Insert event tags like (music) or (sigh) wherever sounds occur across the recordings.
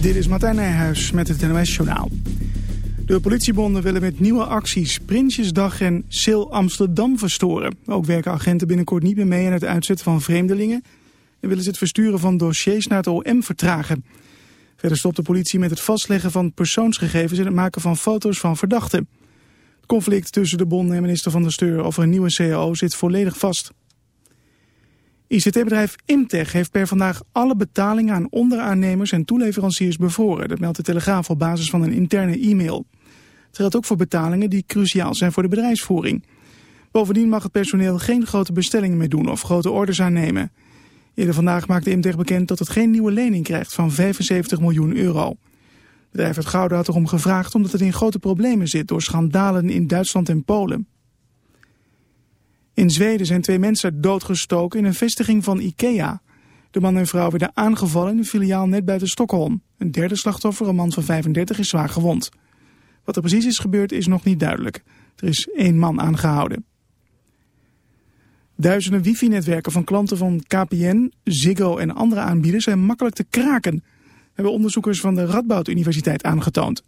Dit is Martijn Nijhuis met het NOS Journaal. De politiebonden willen met nieuwe acties Prinsjesdag en Sale Amsterdam verstoren. Ook werken agenten binnenkort niet meer mee aan het uitzetten van vreemdelingen... en willen ze het versturen van dossiers naar het OM vertragen. Verder stopt de politie met het vastleggen van persoonsgegevens... en het maken van foto's van verdachten. Het conflict tussen de bonden en minister van der Steur over een nieuwe CAO zit volledig vast. ICT-bedrijf Imtech heeft per vandaag alle betalingen aan onderaannemers en toeleveranciers bevroren. Dat meldt de Telegraaf op basis van een interne e-mail. Het geldt ook voor betalingen die cruciaal zijn voor de bedrijfsvoering. Bovendien mag het personeel geen grote bestellingen meer doen of grote orders aannemen. Eerder vandaag maakte Imtech bekend dat het geen nieuwe lening krijgt van 75 miljoen euro. Het bedrijf uit Gouda had erom gevraagd omdat het in grote problemen zit door schandalen in Duitsland en Polen. In Zweden zijn twee mensen doodgestoken in een vestiging van IKEA. De man en vrouw werden aangevallen in een filiaal net buiten Stockholm. Een derde slachtoffer, een man van 35, is zwaar gewond. Wat er precies is gebeurd is nog niet duidelijk. Er is één man aangehouden. Duizenden wifi-netwerken van klanten van KPN, Ziggo en andere aanbieders zijn makkelijk te kraken, hebben onderzoekers van de Radboud Universiteit aangetoond.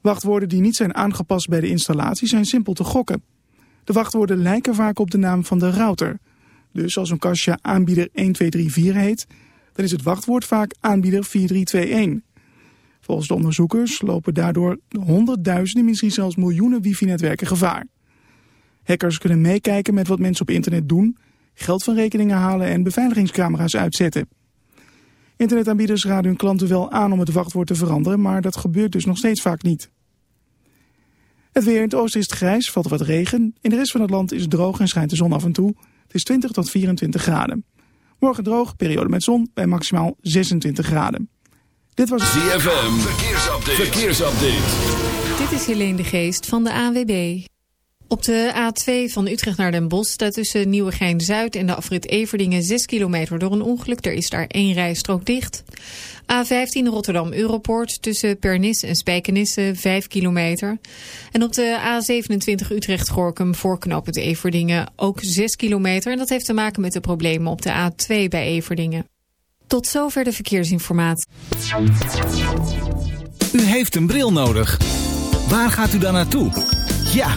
Wachtwoorden die niet zijn aangepast bij de installatie zijn simpel te gokken. De wachtwoorden lijken vaak op de naam van de router. Dus als een kastje aanbieder 1234 heet, dan is het wachtwoord vaak aanbieder 4321. Volgens de onderzoekers lopen daardoor honderdduizenden, misschien zelfs miljoenen wifi-netwerken gevaar. Hackers kunnen meekijken met wat mensen op internet doen, geld van rekeningen halen en beveiligingscamera's uitzetten. Internetaanbieders raden hun klanten wel aan om het wachtwoord te veranderen, maar dat gebeurt dus nog steeds vaak niet. Het weer in het oosten is het grijs, valt er wat regen. In de rest van het land is het droog en schijnt de zon af en toe. Het is 20 tot 24 graden. Morgen droog, periode met zon bij maximaal 26 graden. Dit was ZFM, verkeersupdate. verkeersupdate. Dit is Helene de Geest van de ANWB. Op de A2 van Utrecht naar Den Bosch staat tussen Nieuwegein-Zuid en de afrit Everdingen 6 kilometer door een ongeluk. Er is daar één rijstrook dicht. A15 Rotterdam-Europoort tussen Pernis en Spijkenisse 5 kilometer. En op de A27 Utrecht-Gorkum voor knooppunt Everdingen ook 6 kilometer. En dat heeft te maken met de problemen op de A2 bij Everdingen. Tot zover de verkeersinformatie. U heeft een bril nodig. Waar gaat u dan naartoe? Ja,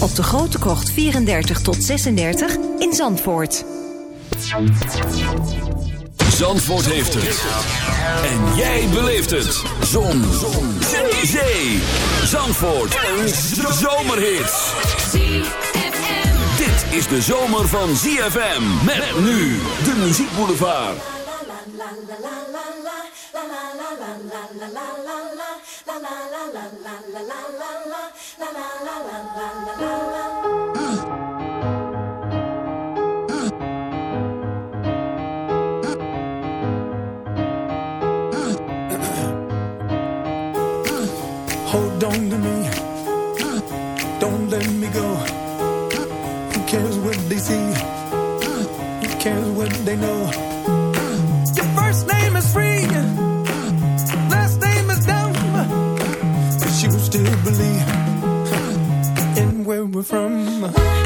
op de Grote Krocht 34 tot 36 in Zandvoort. Zandvoort heeft het. En jij beleeft het. Zon. Zon. Zee. Zee. Zandvoort. Een zomerhit. Dit is de zomer van ZFM. Met nu de muziekboulevard. (coughs) Hold on to me. Don't let me go. Who cares what they see? Who cares what they know? Your first name is free. From.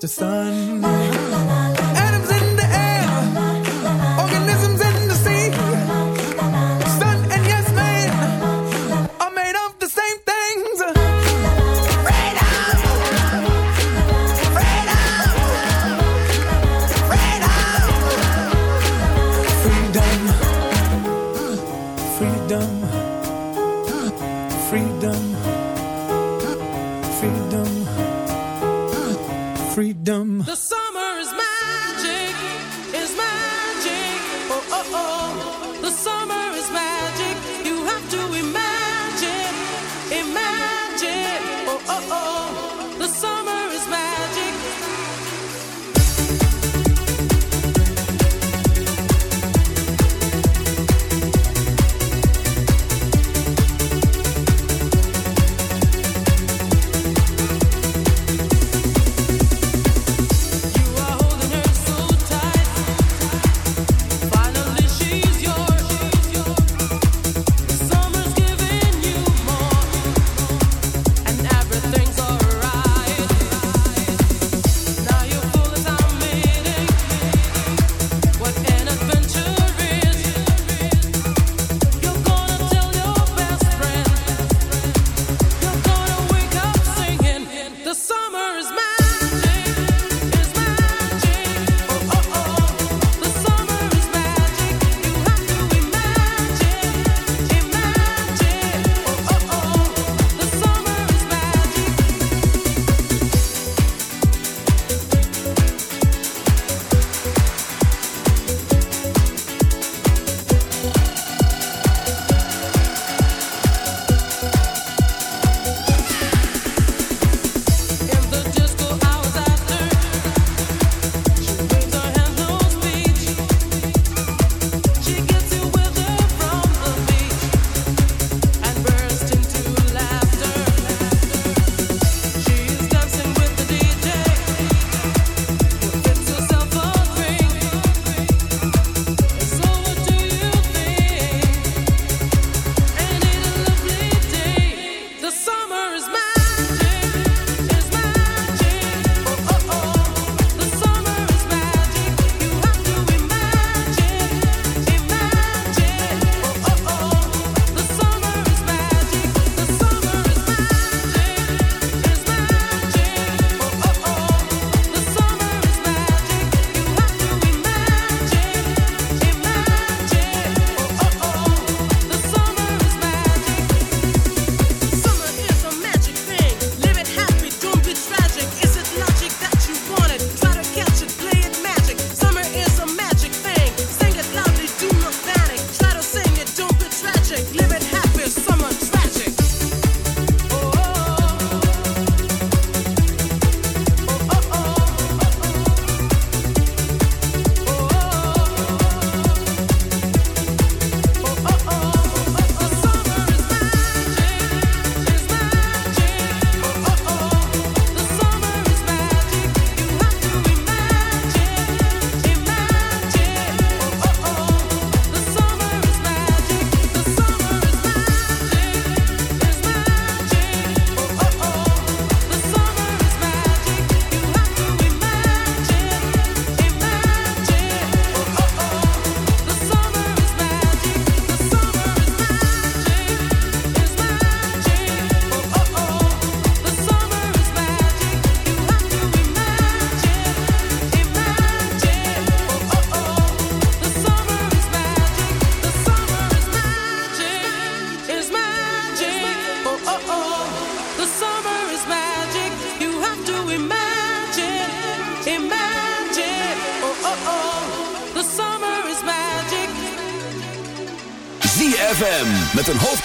The sun.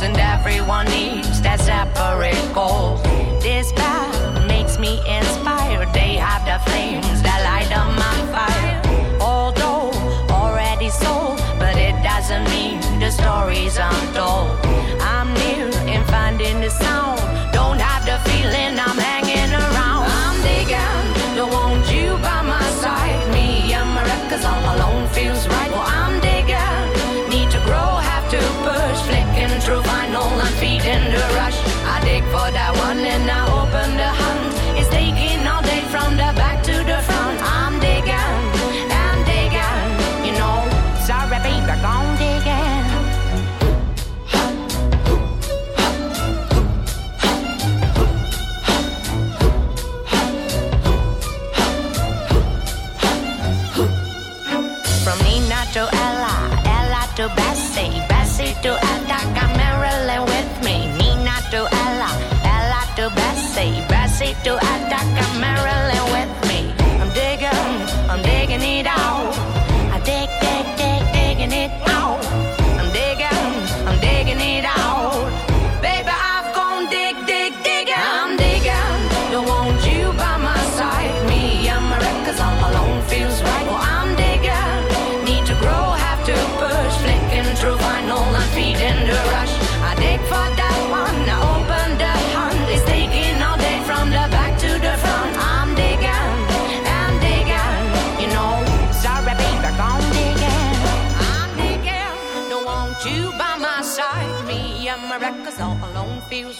goals, and everyone needs their separate goals. This path makes me inspired. They have the flames that light up my fire. Although already sold, but it doesn't mean the stories I'm told. I'm new in finding the sound. poquito hasta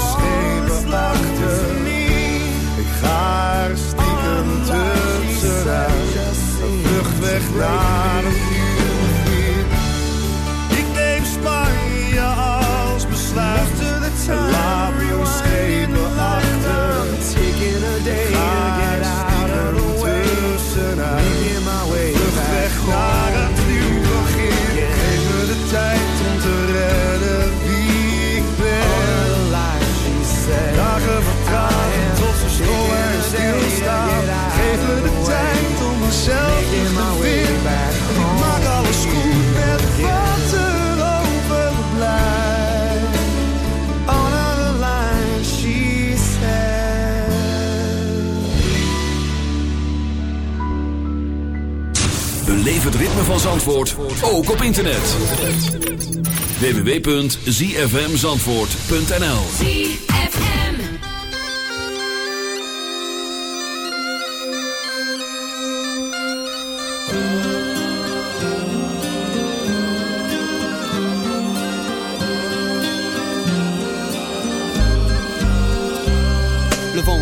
Schepen achter. Ik ga er stiekem tussenuit. Een vlucht weg naar van Zandvoort ook op internet. www.zfmzandvoort.nl ZFM. Le vent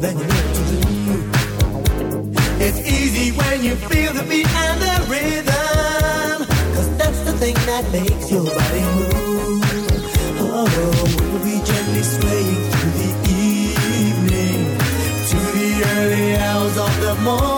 then you what to do. It's easy when you feel the beat and the rhythm. Cause that's the thing that makes your body move. Oh, we'll be gently swaying through the evening to the early hours of the morning.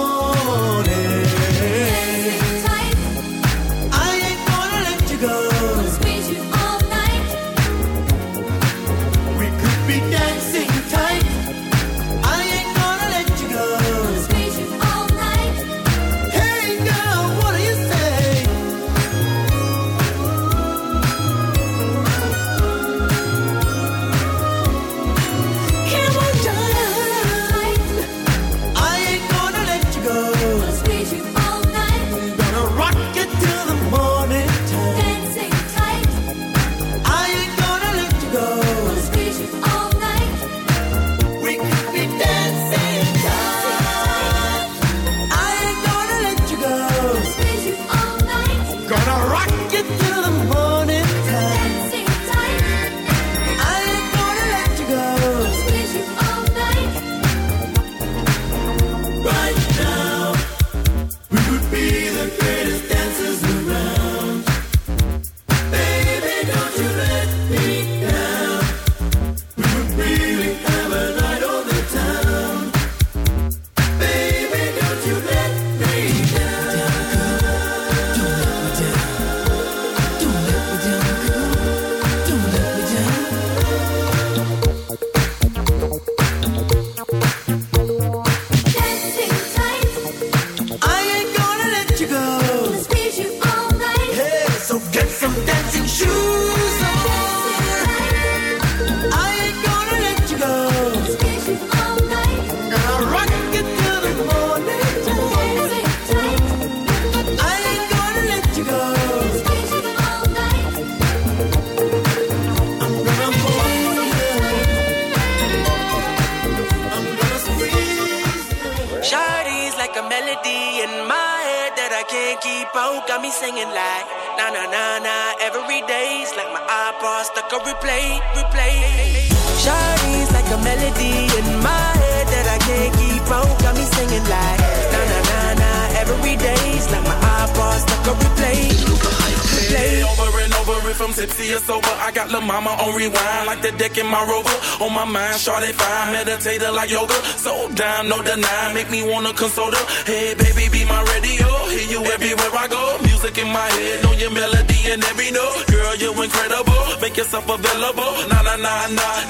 Down, no deny, make me wanna console her. Hey, baby, be my radio, hear you everywhere I go. Music in my head, know your melody and every note. Girl, you're incredible, make yourself available. Nah, nah, nah, nah,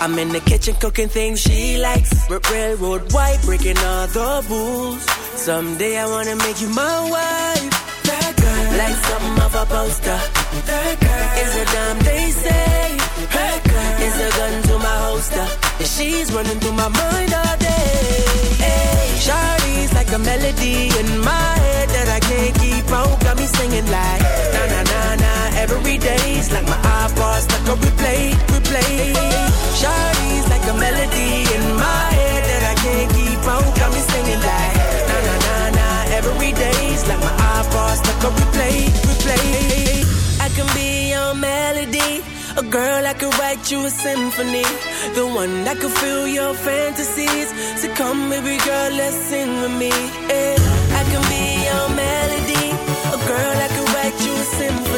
I'm in the kitchen cooking things she likes. R- railroad white, breaking all the rules. Someday I wanna make you my wife. That girl, like something off a poster. That girl is a dime they say. Her girl is a gun to my holster. And she's running through my mind all day. Hey, Shawty's like a melody in my head that I can't keep out. Got me singing like na na na na every day's like my iPod stuck on replay, replay. Shawty's like a melody in my head that I can't keep out. Got me singing like na na na na every day's like my iPod stuck on replay, replay. I can be your melody. A girl I could write you a symphony. The one that could fill your fantasies. So come, baby girl, let's sing with me. Yeah. I can be your melody. A girl I could write you a symphony.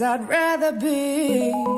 I'd rather be.